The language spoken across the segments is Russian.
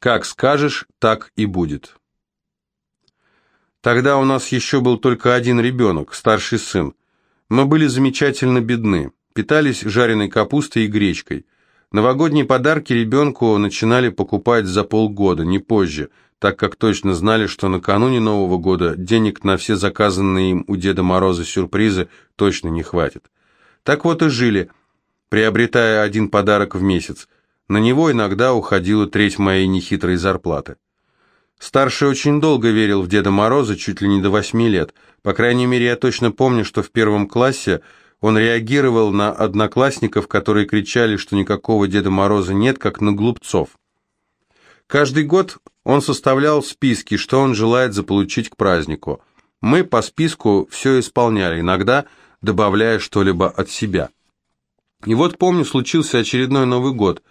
Как скажешь, так и будет. Тогда у нас еще был только один ребенок, старший сын. Мы были замечательно бедны, питались жареной капустой и гречкой. Новогодние подарки ребенку начинали покупать за полгода, не позже, так как точно знали, что накануне Нового года денег на все заказанные им у Деда Мороза сюрпризы точно не хватит. Так вот и жили, приобретая один подарок в месяц. На него иногда уходила треть моей нехитрой зарплаты. Старший очень долго верил в Деда Мороза, чуть ли не до восьми лет. По крайней мере, я точно помню, что в первом классе он реагировал на одноклассников, которые кричали, что никакого Деда Мороза нет, как на глупцов. Каждый год он составлял списки, что он желает заполучить к празднику. Мы по списку все исполняли, иногда добавляя что-либо от себя. И вот помню, случился очередной Новый год.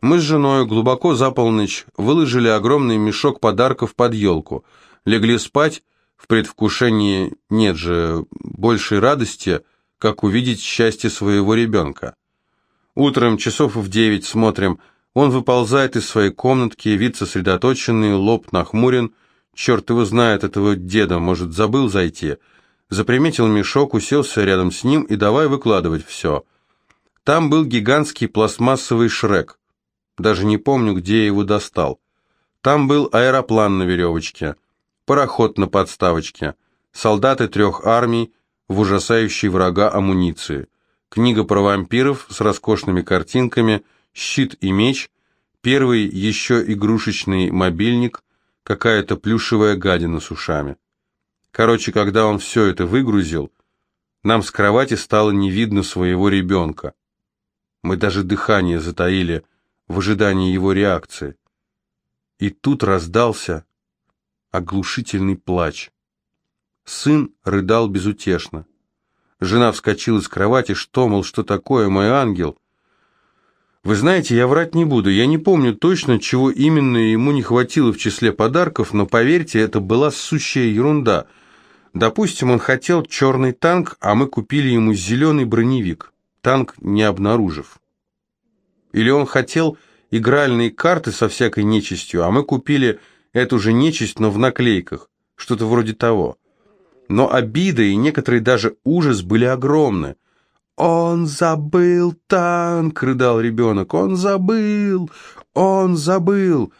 Мы с женой глубоко за полночь выложили огромный мешок подарков под елку, легли спать в предвкушении, нет же, большей радости – как увидеть счастье своего ребенка. Утром часов в девять смотрим, он выползает из своей комнатки, вид сосредоточенный, лоб нахмурен, черт его знает этого деда, может, забыл зайти. Заприметил мешок, уселся рядом с ним и давай выкладывать все. Там был гигантский пластмассовый шрек. Даже не помню, где я его достал. Там был аэроплан на веревочке, пароход на подставочке, солдаты трех армий, в ужасающей врага амуниции, книга про вампиров с роскошными картинками, щит и меч, первый еще игрушечный мобильник, какая-то плюшевая гадина с ушами. Короче, когда он все это выгрузил, нам с кровати стало не видно своего ребенка. Мы даже дыхание затаили в ожидании его реакции. И тут раздался оглушительный плач. Сын рыдал безутешно. Жена вскочила с кровати, что, мол, что такое, мой ангел? Вы знаете, я врать не буду, я не помню точно, чего именно ему не хватило в числе подарков, но поверьте, это была сущая ерунда. Допустим, он хотел черный танк, а мы купили ему зеленый броневик, танк не обнаружив. Или он хотел игральные карты со всякой нечистью, а мы купили эту же нечисть, но в наклейках, что-то вроде того но обида и некоторые даже ужас были огромны. «Он забыл танк!» — рыдал ребенок. «Он забыл! Он забыл!»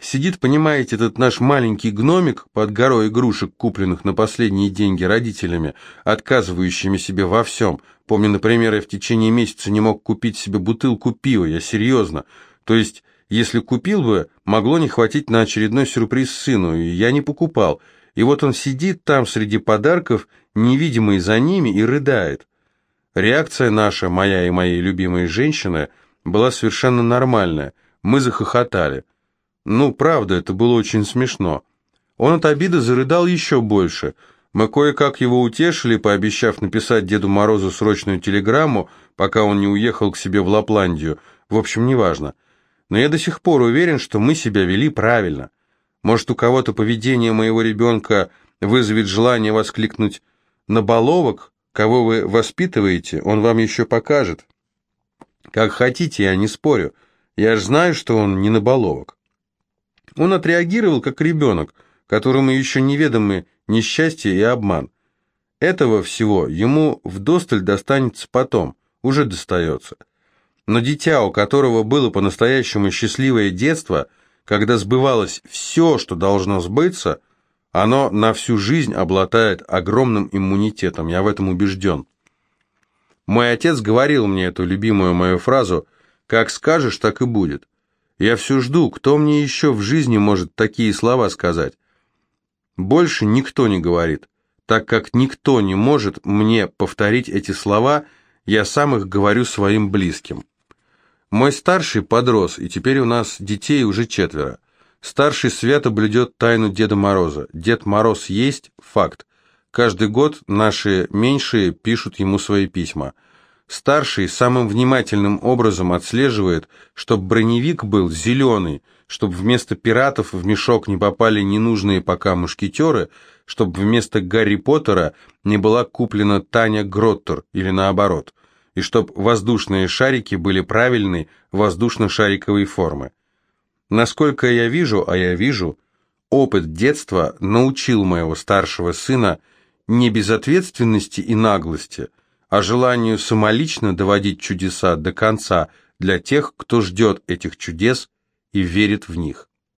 Сидит, понимаете, этот наш маленький гномик под горой игрушек, купленных на последние деньги родителями, отказывающими себе во всем. Помню, например, я в течение месяца не мог купить себе бутылку пива, я серьезно. То есть, если купил бы, могло не хватить на очередной сюрприз сыну, и я не покупал. И вот он сидит там среди подарков, невидимый за ними, и рыдает. Реакция наша, моя и моей любимой женщины, была совершенно нормальная. Мы захохотали. Ну, правда, это было очень смешно. Он от обиды зарыдал еще больше. Мы кое-как его утешили, пообещав написать Деду Морозу срочную телеграмму, пока он не уехал к себе в Лапландию. В общем, неважно. Но я до сих пор уверен, что мы себя вели правильно. Может, у кого-то поведение моего ребенка вызовет желание воскликнуть «На баловок, кого вы воспитываете, он вам еще покажет». Как хотите, я не спорю. Я же знаю, что он не на баловок. Он отреагировал как ребенок, которому еще неведомы несчастье и обман. Этого всего ему вдосталь достанется потом, уже достается. Но дитя, у которого было по-настоящему счастливое детство – когда сбывалось все, что должно сбыться, оно на всю жизнь обладает огромным иммунитетом, я в этом убежден. Мой отец говорил мне эту любимую мою фразу «Как скажешь, так и будет». Я все жду, кто мне еще в жизни может такие слова сказать. Больше никто не говорит. Так как никто не может мне повторить эти слова, я сам их говорю своим близким. Мой старший подрос, и теперь у нас детей уже четверо. Старший свято блюдет тайну Деда Мороза. Дед Мороз есть – факт. Каждый год наши меньшие пишут ему свои письма. Старший самым внимательным образом отслеживает, чтобы броневик был зеленый, чтобы вместо пиратов в мешок не попали ненужные пока мушкетеры, чтобы вместо Гарри Поттера не была куплена Таня Гроттер или наоборот и чтоб воздушные шарики были правильной воздушно-шариковой формы. Насколько я вижу, а я вижу, опыт детства научил моего старшего сына не безответственности и наглости, а желанию самолично доводить чудеса до конца для тех, кто ждет этих чудес и верит в них.